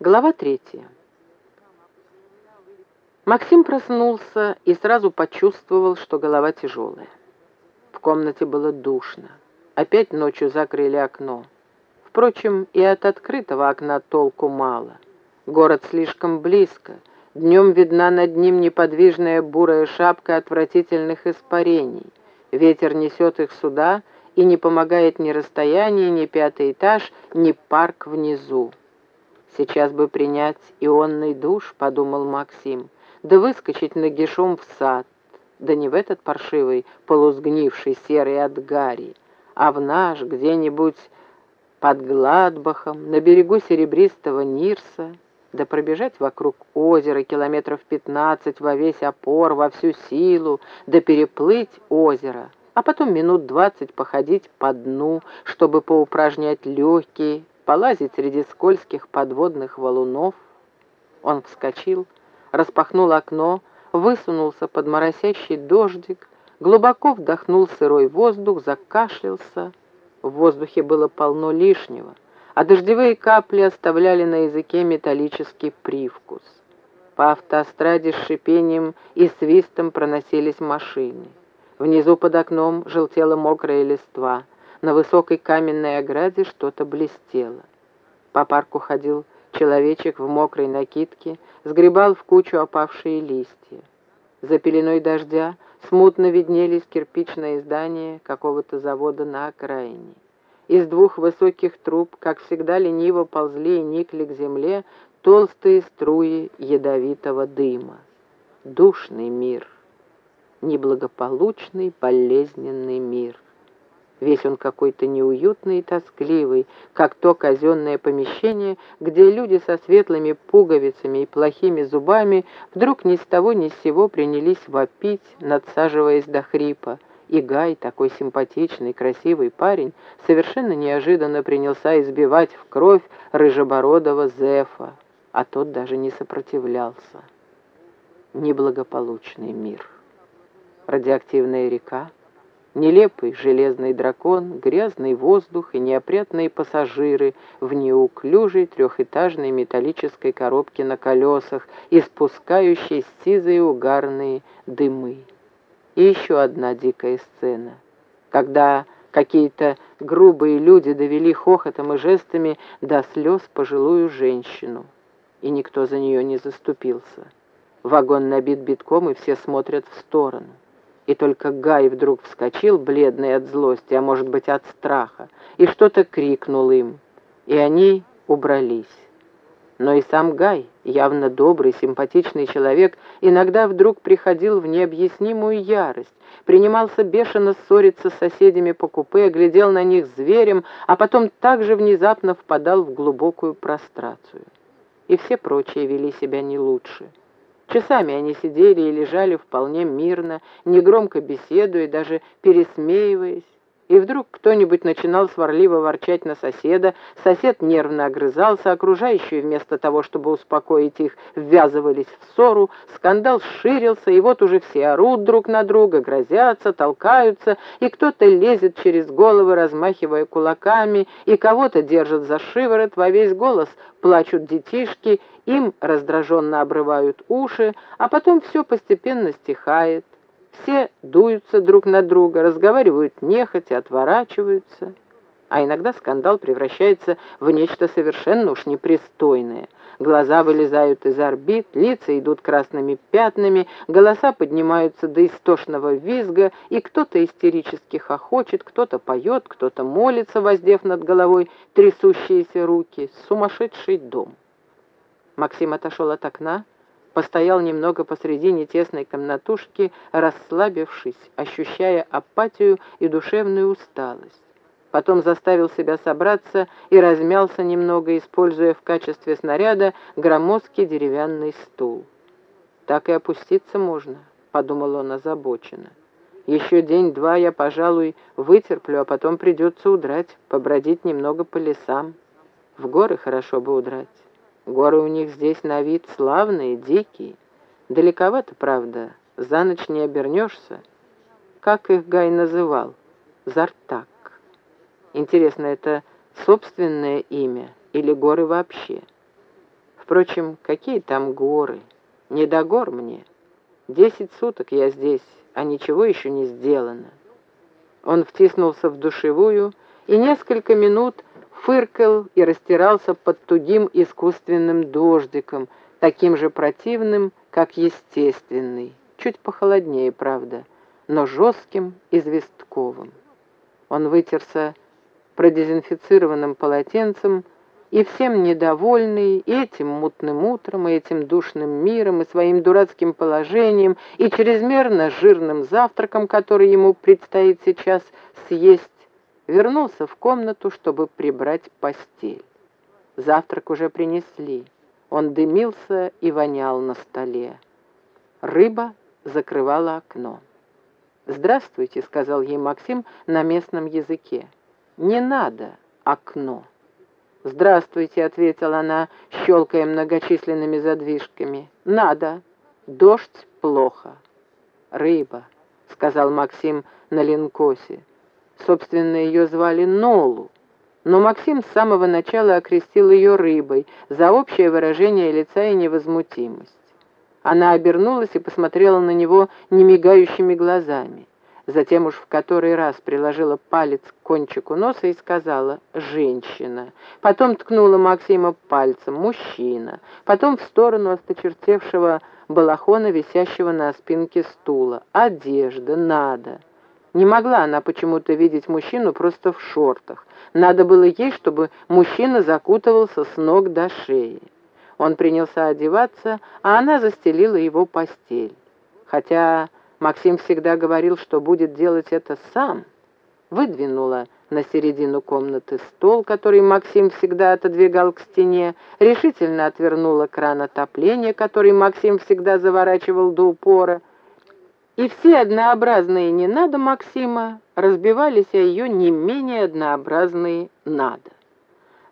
Глава третья. Максим проснулся и сразу почувствовал, что голова тяжелая. В комнате было душно. Опять ночью закрыли окно. Впрочем, и от открытого окна толку мало. Город слишком близко. Днем видна над ним неподвижная бурая шапка отвратительных испарений. Ветер несет их сюда, и не помогает ни расстояние, ни пятый этаж, ни парк внизу. «Сейчас бы принять ионный душ», — подумал Максим, «да выскочить нагишом в сад, да не в этот паршивый, полусгнивший серый от гари, а в наш где-нибудь под Гладбахом, на берегу серебристого Нирса, да пробежать вокруг озера километров пятнадцать во весь опор, во всю силу, да переплыть озеро, а потом минут двадцать походить по дну, чтобы поупражнять легкие, полазить среди скользких подводных валунов. Он вскочил, распахнул окно, высунулся под моросящий дождик, глубоко вдохнул сырой воздух, закашлялся. В воздухе было полно лишнего, а дождевые капли оставляли на языке металлический привкус. По автостраде с шипением и свистом проносились машины. Внизу под окном желтела мокрая листва — на высокой каменной ограде что-то блестело. По парку ходил человечек в мокрой накидке, сгребал в кучу опавшие листья. За пеленой дождя смутно виднелись кирпичные здания какого-то завода на окраине. Из двух высоких труб, как всегда, лениво ползли и никли к земле толстые струи ядовитого дыма. Душный мир, неблагополучный, болезненный мир — Весь он какой-то неуютный и тоскливый, как то казенное помещение, где люди со светлыми пуговицами и плохими зубами вдруг ни с того ни с сего принялись вопить, надсаживаясь до хрипа. И Гай, такой симпатичный, красивый парень, совершенно неожиданно принялся избивать в кровь рыжебородого Зефа, а тот даже не сопротивлялся. Неблагополучный мир. Радиоактивная река, Нелепый железный дракон, грязный воздух и неопрятные пассажиры в неуклюжей трехэтажной металлической коробке на колесах, испускающей сизые угарные дымы. И еще одна дикая сцена, когда какие-то грубые люди довели хохотом и жестами до слез пожилую женщину, и никто за нее не заступился. Вагон набит битком, и все смотрят в сторону. И только Гай вдруг вскочил, бледный от злости, а может быть от страха, и что-то крикнул им, и они убрались. Но и сам Гай, явно добрый, симпатичный человек, иногда вдруг приходил в необъяснимую ярость, принимался бешено ссориться с соседями по купе, глядел на них зверем, а потом также внезапно впадал в глубокую прострацию. И все прочие вели себя не лучше. Часами они сидели и лежали вполне мирно, негромко беседуя, даже пересмеиваясь. И вдруг кто-нибудь начинал сварливо ворчать на соседа, сосед нервно огрызался, окружающие вместо того, чтобы успокоить их, ввязывались в ссору, скандал ширился, и вот уже все орут друг на друга, грозятся, толкаются, и кто-то лезет через головы, размахивая кулаками, и кого-то держат за шиворот во весь голос, плачут детишки, им раздраженно обрывают уши, а потом все постепенно стихает. Все дуются друг на друга, разговаривают нехотя, отворачиваются. А иногда скандал превращается в нечто совершенно уж непристойное. Глаза вылезают из орбит, лица идут красными пятнами, голоса поднимаются до истошного визга, и кто-то истерически хохочет, кто-то поет, кто-то молится, воздев над головой трясущиеся руки. Сумасшедший дом. Максим отошел от окна, постоял немного посредине тесной комнатушки, расслабившись, ощущая апатию и душевную усталость. Потом заставил себя собраться и размялся немного, используя в качестве снаряда громоздкий деревянный стул. «Так и опуститься можно», — подумал он озабоченно. «Еще день-два я, пожалуй, вытерплю, а потом придется удрать, побродить немного по лесам. В горы хорошо бы удрать». Горы у них здесь на вид славные, дикие. Далековато, правда, за ночь не обернешься. Как их Гай называл? Зартак. Интересно, это собственное имя или горы вообще? Впрочем, какие там горы? Не до гор мне. Десять суток я здесь, а ничего еще не сделано. Он втиснулся в душевую и несколько минут фыркал и растирался под тугим искусственным дождиком, таким же противным, как естественный, чуть похолоднее, правда, но жестким и звездковым. Он вытерся продезинфицированным полотенцем, и всем недовольный, и этим мутным утром, и этим душным миром, и своим дурацким положением, и чрезмерно жирным завтраком, который ему предстоит сейчас съесть, вернулся в комнату, чтобы прибрать постель. Завтрак уже принесли. Он дымился и вонял на столе. Рыба закрывала окно. «Здравствуйте», — сказал ей Максим на местном языке. «Не надо окно». «Здравствуйте», — ответила она, щелкая многочисленными задвижками. «Надо. Дождь плохо». «Рыба», — сказал Максим на линкосе. Собственно, ее звали Нолу. Но Максим с самого начала окрестил ее рыбой за общее выражение лица и невозмутимость. Она обернулась и посмотрела на него немигающими глазами. Затем уж в который раз приложила палец к кончику носа и сказала «женщина». Потом ткнула Максима пальцем «мужчина». Потом в сторону осточертевшего балахона, висящего на спинке стула «одежда, надо». Не могла она почему-то видеть мужчину просто в шортах. Надо было ей, чтобы мужчина закутывался с ног до шеи. Он принялся одеваться, а она застелила его постель. Хотя Максим всегда говорил, что будет делать это сам. Выдвинула на середину комнаты стол, который Максим всегда отодвигал к стене, решительно отвернула кран отопления, который Максим всегда заворачивал до упора, и все однообразные «не надо» Максима разбивались о ее не менее однообразные «надо».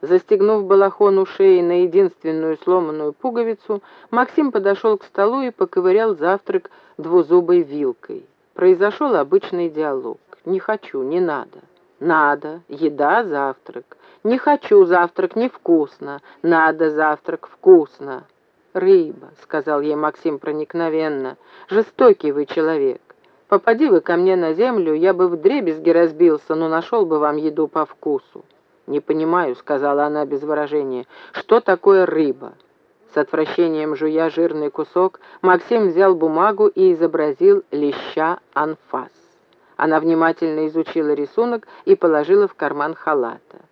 Застегнув балахон у шеи на единственную сломанную пуговицу, Максим подошел к столу и поковырял завтрак двузубой вилкой. Произошел обычный диалог. «Не хочу, не надо». «Надо. Еда, завтрак». «Не хочу, завтрак невкусно». «Надо, завтрак вкусно». «Рыба», — сказал ей Максим проникновенно. «Жестокий вы человек. Попади вы ко мне на землю, я бы в дребезги разбился, но нашел бы вам еду по вкусу». «Не понимаю», — сказала она без выражения, — «что такое рыба?» С отвращением жуя жирный кусок, Максим взял бумагу и изобразил леща анфас. Она внимательно изучила рисунок и положила в карман халата.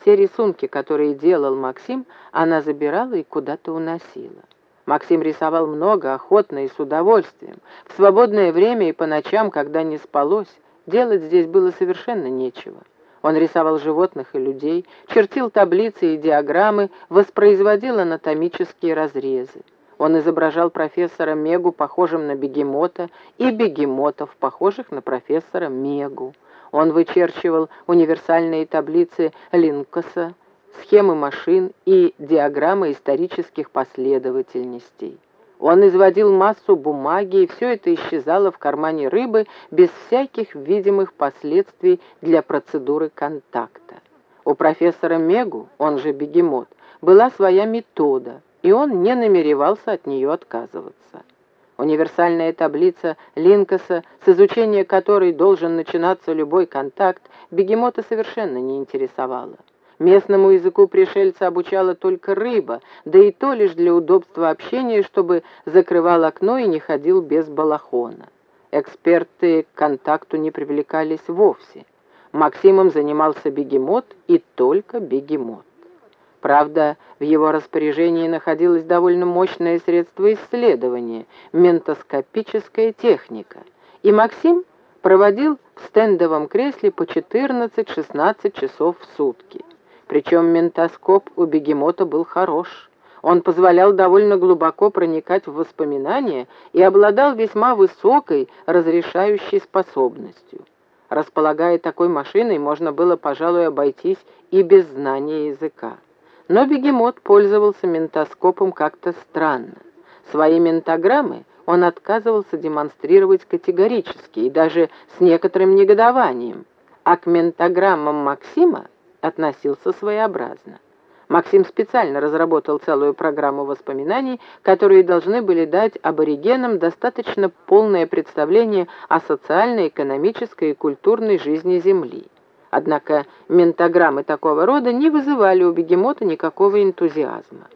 Все рисунки, которые делал Максим, она забирала и куда-то уносила. Максим рисовал много, охотно и с удовольствием. В свободное время и по ночам, когда не спалось, делать здесь было совершенно нечего. Он рисовал животных и людей, чертил таблицы и диаграммы, воспроизводил анатомические разрезы. Он изображал профессора Мегу, похожим на бегемота, и бегемотов, похожих на профессора Мегу. Он вычерчивал универсальные таблицы Линкоса, схемы машин и диаграммы исторических последовательностей. Он изводил массу бумаги, и все это исчезало в кармане рыбы без всяких видимых последствий для процедуры контакта. У профессора Мегу, он же бегемот, была своя метода, и он не намеревался от нее отказываться. Универсальная таблица Линкоса, с изучения которой должен начинаться любой контакт, бегемота совершенно не интересовала. Местному языку пришельца обучала только рыба, да и то лишь для удобства общения, чтобы закрывал окно и не ходил без балахона. Эксперты к контакту не привлекались вовсе. Максимом занимался бегемот и только бегемот. Правда, в его распоряжении находилось довольно мощное средство исследования – ментоскопическая техника. И Максим проводил в стендовом кресле по 14-16 часов в сутки. Причем ментоскоп у бегемота был хорош. Он позволял довольно глубоко проникать в воспоминания и обладал весьма высокой разрешающей способностью. Располагая такой машиной, можно было, пожалуй, обойтись и без знания языка. Но бегемот пользовался ментоскопом как-то странно. Свои ментограммы он отказывался демонстрировать категорически и даже с некоторым негодованием, а к ментограммам Максима относился своеобразно. Максим специально разработал целую программу воспоминаний, которые должны были дать аборигенам достаточно полное представление о социально-экономической и культурной жизни Земли. Однако ментограммы такого рода не вызывали у бегемота никакого энтузиазма.